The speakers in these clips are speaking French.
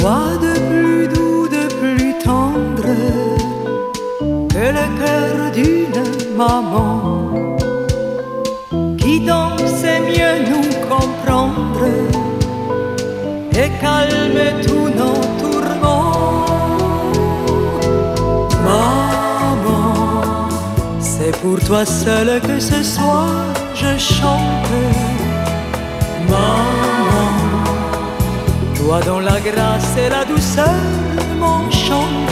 Quoi de plus doux, de plus tendre que le cœur d'une maman qui donc sait mieux nous comprendre et calme tous nos tourments. Maman, c'est pour toi seule que ce soir je chante. Maman grâce et la douceur m'enchantent, que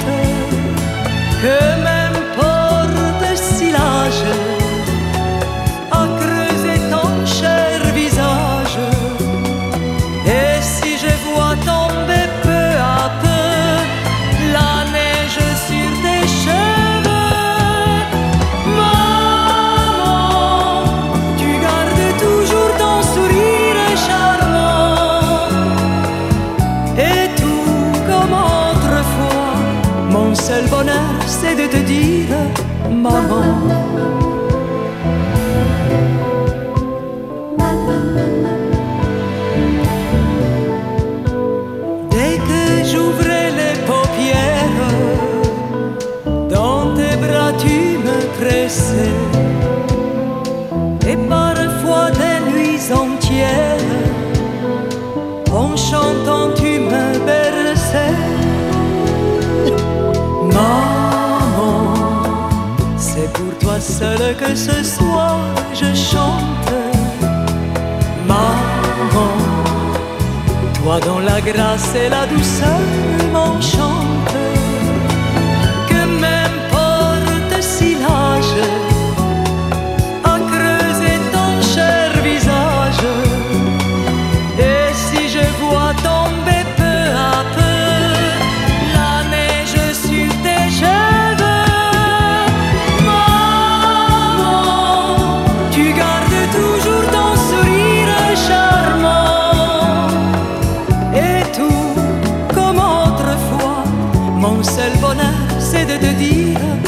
c'est de te dire, maman. Dès que j'ouvrais les paupières, dans tes bras tu me pressais, et parfois des nuits entières, en chantant seule que ce soir je chante. Maman. Toi dont la grâce et la douceur m'enchantent, mon seul bonheur c'est de te dire.